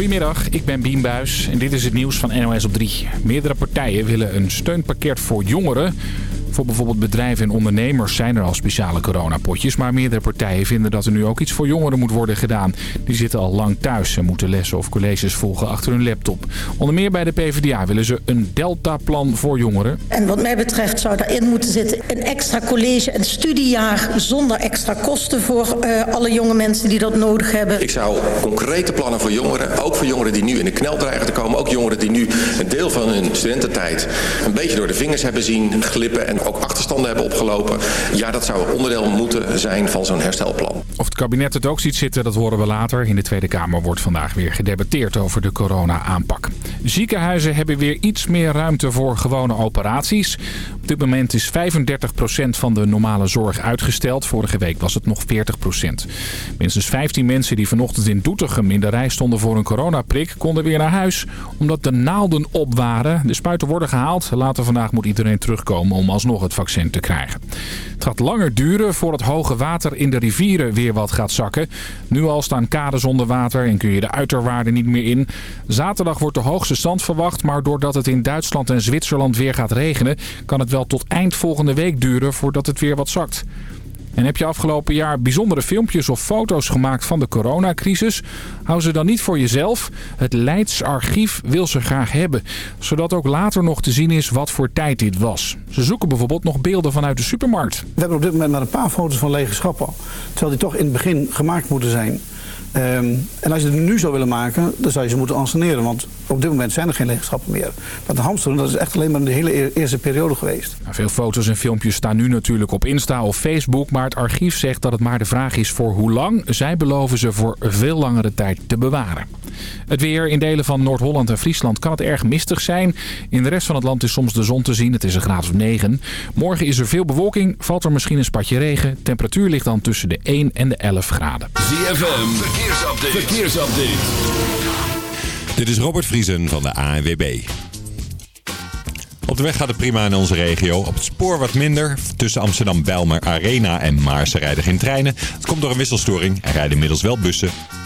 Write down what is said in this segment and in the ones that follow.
Goedemiddag, ik ben Bien Buis en dit is het nieuws van NOS op 3. Meerdere partijen willen een steunpakket voor jongeren. Voor bijvoorbeeld bedrijven en ondernemers zijn er al speciale coronapotjes. Maar meerdere partijen vinden dat er nu ook iets voor jongeren moet worden gedaan. Die zitten al lang thuis en moeten lessen of colleges volgen achter hun laptop. Onder meer bij de PvdA willen ze een Delta-plan voor jongeren. En wat mij betreft zou daarin moeten zitten een extra college- en studiejaar... zonder extra kosten voor uh, alle jonge mensen die dat nodig hebben. Ik zou concrete plannen voor jongeren, ook voor jongeren die nu in de knel dreigen te komen... ook jongeren die nu een deel van hun studententijd een beetje door de vingers hebben zien glippen... en ook achterstanden hebben opgelopen. Ja, dat zou onderdeel moeten zijn van zo'n herstelplan. Of het kabinet het ook ziet zitten, dat horen we later. In de Tweede Kamer wordt vandaag weer gedebatteerd over de corona-aanpak. Ziekenhuizen hebben weer iets meer ruimte voor gewone operaties. Op dit moment is 35% van de normale zorg uitgesteld. Vorige week was het nog 40%. Minstens 15 mensen die vanochtend in Doetinchem in de rij stonden voor een coronaprik... konden weer naar huis omdat de naalden op waren. De spuiten worden gehaald. Later vandaag moet iedereen terugkomen om alsnog het vaccin te krijgen. Het gaat langer duren voor het hoge water in de rivieren weer wat gaat zakken. Nu al staan kades onder water en kun je de uiterwaarden niet meer in. Zaterdag wordt de hoogste stand verwacht, maar doordat het in Duitsland en Zwitserland weer gaat regenen... kan het wel tot eind volgende week duren voordat het weer wat zakt. En heb je afgelopen jaar bijzondere filmpjes of foto's gemaakt van de coronacrisis? Hou ze dan niet voor jezelf. Het Leids Archief wil ze graag hebben. Zodat ook later nog te zien is wat voor tijd dit was. Ze zoeken bijvoorbeeld nog beelden vanuit de supermarkt. We hebben op dit moment maar een paar foto's van lege schappen. Terwijl die toch in het begin gemaakt moeten zijn. Um, en als je het nu zou willen maken, dan zou je ze moeten anseneren. Want op dit moment zijn er geen legenschappen meer. Maar de hamsteren, dat is echt alleen maar in de hele eerste periode geweest. Nou, veel foto's en filmpjes staan nu natuurlijk op Insta of Facebook. Maar het archief zegt dat het maar de vraag is voor hoe lang. Zij beloven ze voor veel langere tijd te bewaren. Het weer in delen van Noord-Holland en Friesland kan het erg mistig zijn. In de rest van het land is soms de zon te zien. Het is een graad of 9. Morgen is er veel bewolking. Valt er misschien een spatje regen. Temperatuur ligt dan tussen de 1 en de 11 graden. ZFM, verkeersupdate. verkeersupdate. Dit is Robert Vriesen van de ANWB. Op de weg gaat het prima in onze regio. Op het spoor wat minder. Tussen Amsterdam, Bijlmer, Arena en Maarsen rijden geen treinen. Het komt door een wisselstoring. Er rijden inmiddels wel bussen.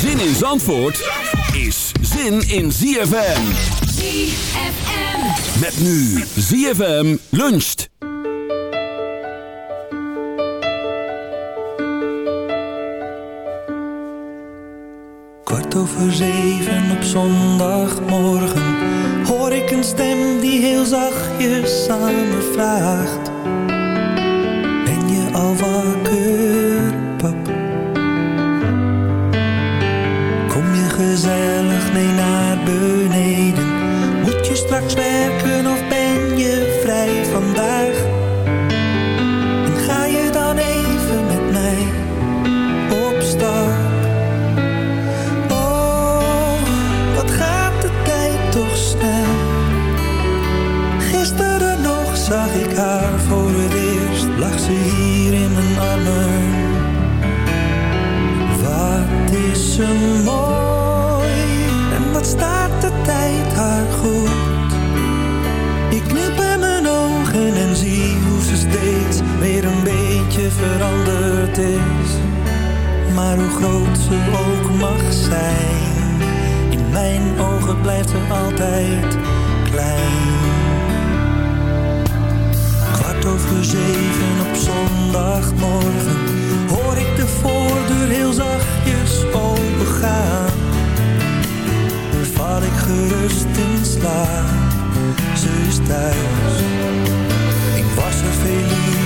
Zin in Zandvoort is zin in ZFM. ZFM. Met nu ZFM luncht. Kwart over zeven op zondagmorgen Hoor ik een stem die heel zachtjes aan me vraagt Ben je al wakker, gezellig mee naar beneden? Moet je straks straks veranderd is. Maar hoe groot ze ook mag zijn, in mijn ogen blijft ze altijd klein. Kwart over zeven op zondagmorgen hoor ik de voordeur heel zachtjes opengaan. Val ik gerust in slaap, ze is thuis. Ik was er veel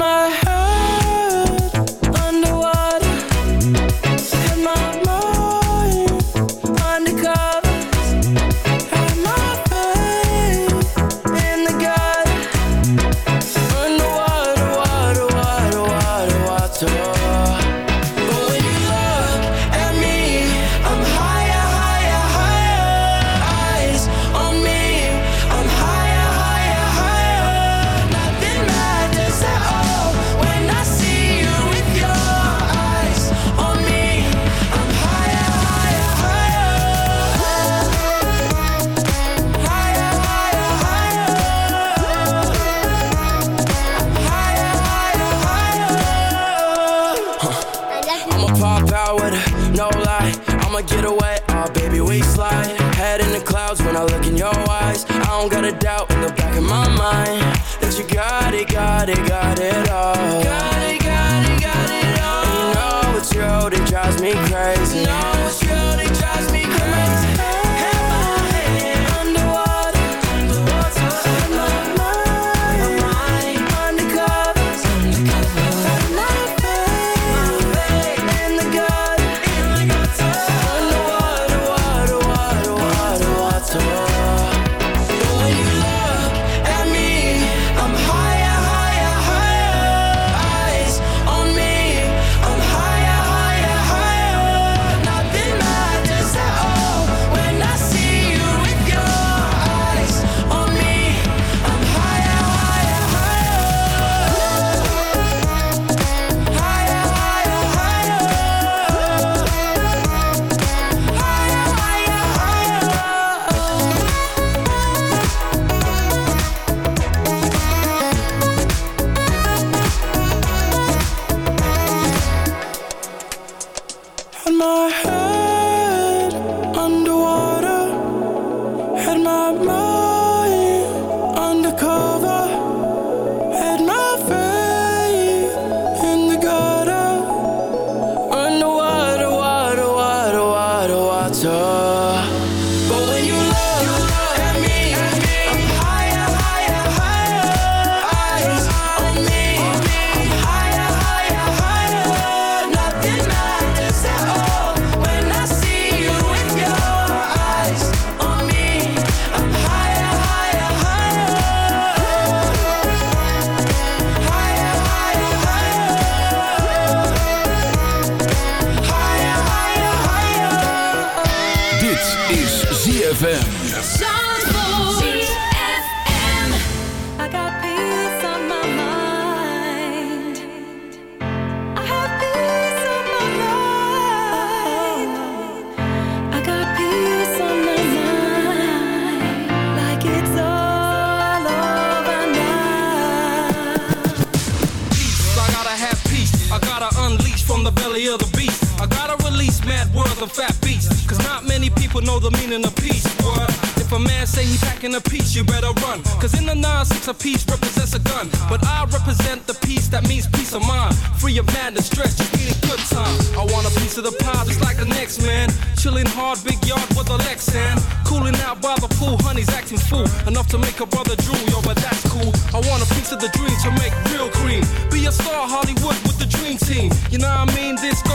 my bodyguard a piece represents a gun, but I represent the piece that means peace of mind. Free of madness, stress, just need a good time. I want a piece of the pie just like the next man. Chilling hard, big yard with a Lexan. Cooling out by the pool, honey's acting fool. Enough to make a brother drool, yo, but that's cool. I want a piece of the dream to make real cream. Be a star, Hollywood with the dream team. You know what I mean? This go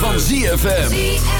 Van ZFM.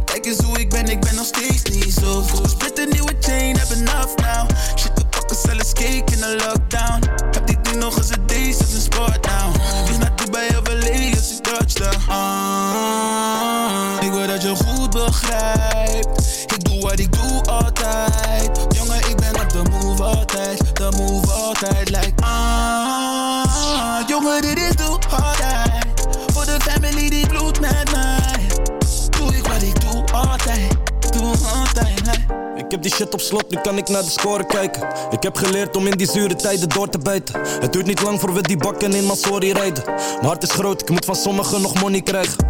Kijk hoe ik ben, ik ben nog steeds niet zo goed. Split een nieuwe chain, heb enough now. Shit, we pakken zelfs cake in de lockdown. Heb dit nu nog eens een deze, is een sport now. Vlieg naar Dubai of LA als ik touchdown. Ah, ik wil dat je goed begrijpt. Ik doe wat ik doe altijd. Jongen, ik ben op de move altijd. De move altijd, like ah. Jongen, dit is doe altijd. Voor de family die bloedt met mij. Doe Ik heb die shit op slot, nu kan ik naar de score kijken. Ik heb geleerd om in die zure tijden door te bijten. Het duurt niet lang voor we die bakken in Masori rijden. Mijn hart is groot, ik moet van sommigen nog money krijgen.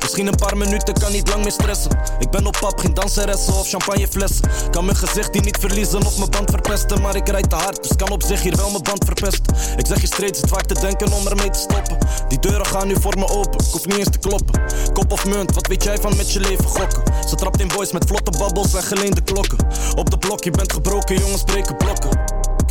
Misschien een paar minuten, kan niet lang meer stressen. Ik ben op pap, geen danseressen of champagneflessen. Kan mijn gezicht hier niet verliezen of mijn band verpesten. Maar ik rijd te hard, dus kan op zich hier wel mijn band verpesten. Ik zeg je straight, zit vaak te denken om ermee te stoppen. Die deuren gaan nu voor me open, ik hoef niet eens te kloppen. Kop of munt, wat weet jij van met je leven gokken? Ze trapt in boys met vlotte babbels en geleende klokken. Op de blok, je bent gebroken, jongens breken blokken.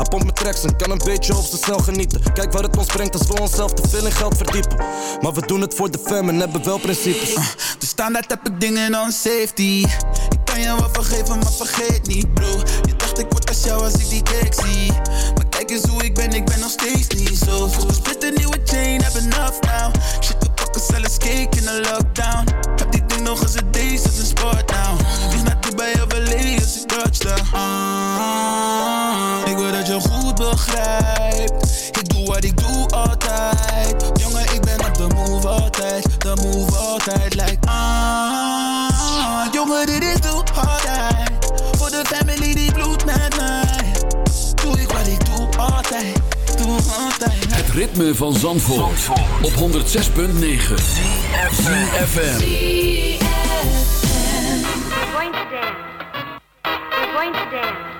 Hij pompt met tracks en kan een beetje op snel genieten. Kijk waar het ons brengt als we onszelf te veel in geld verdiepen. Maar we doen het voor de fam en hebben wel principes. De standaard heb ik dingen on safety. Ik kan je wel vergeven, maar vergeet niet, bro. Je dacht ik word als jou als ik die cake zie. Maar kijk eens hoe ik ben, ik ben nog steeds niet zo goed. Split een nieuwe chain, heb enough now. Shit, we pakken zelfs cake in de lockdown. Heb dit ding nog eens een deze, is een sport now. Vlieg naar Dubai of LA als ik touchdown. Ah, begrijpt. Ik doe wat ik doe altijd. Jongen, ik ben op de move altijd. De move altijd, like ah. Jongen, dit is doe altijd. Voor de family die bloedt met mij. Doe ik wat ik doe altijd. Doe altijd. Het ritme van Zandvoort, op 106.9 FM. We're going to dance. We're going to dance.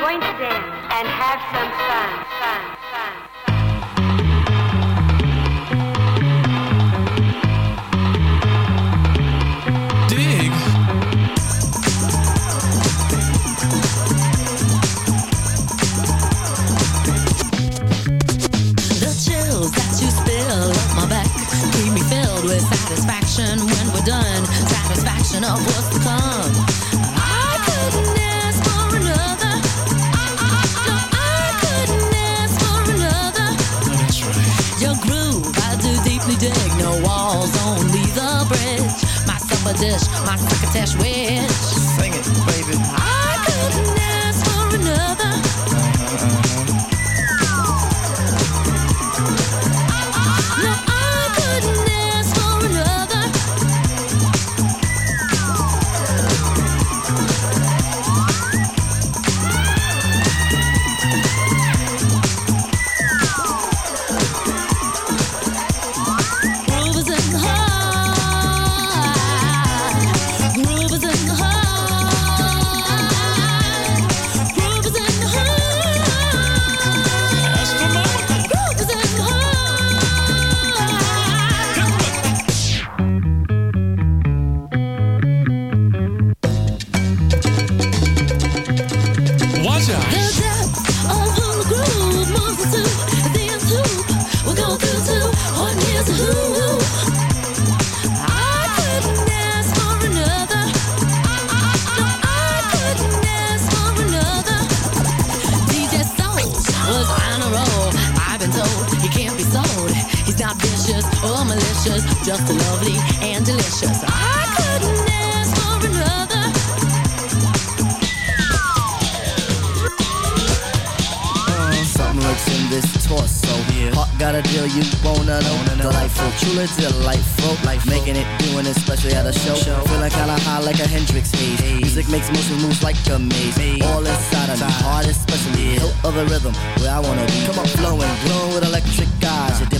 Going to dance and have some fun, fun. Torso. Heart got a deal you wanna know. Delightful, truly delightful. Life making it, doing it, especially at a show. Feeling kinda high like a Hendrix haze. Music makes motion moves like a maze. All inside of me, heart especially. Hilt of the rhythm, where I wanna be. Come on, flowing, glowing with electric eyes. You dip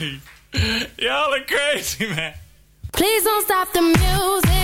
Y'all. Are crazy, man. Please don't stop the. Music,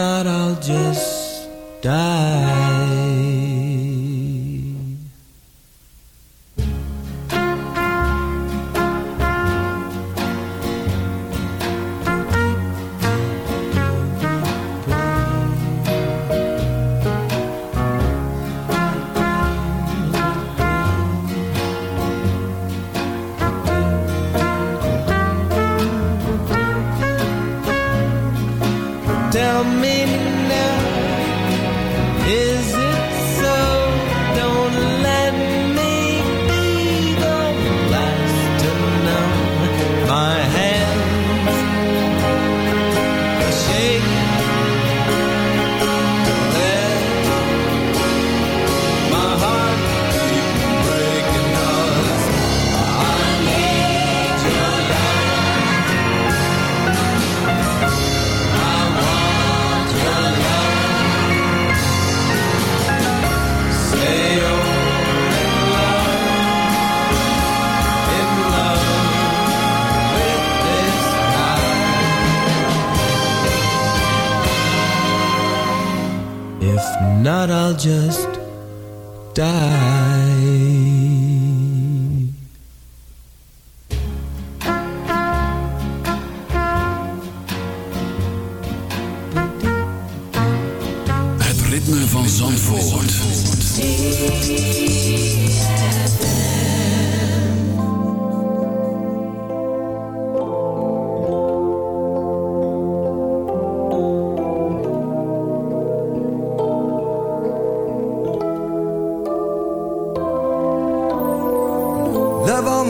not, I'll just die.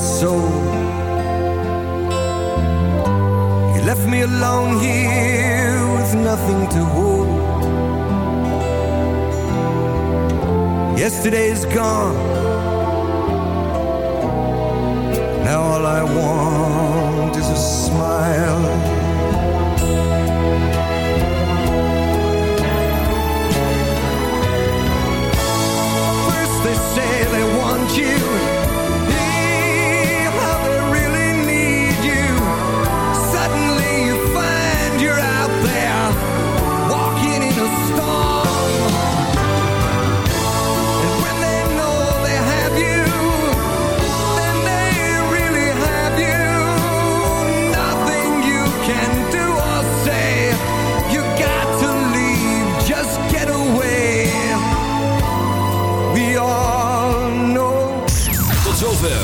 Soul. You left me alone here with nothing to hold. Yesterday's gone. Now all I want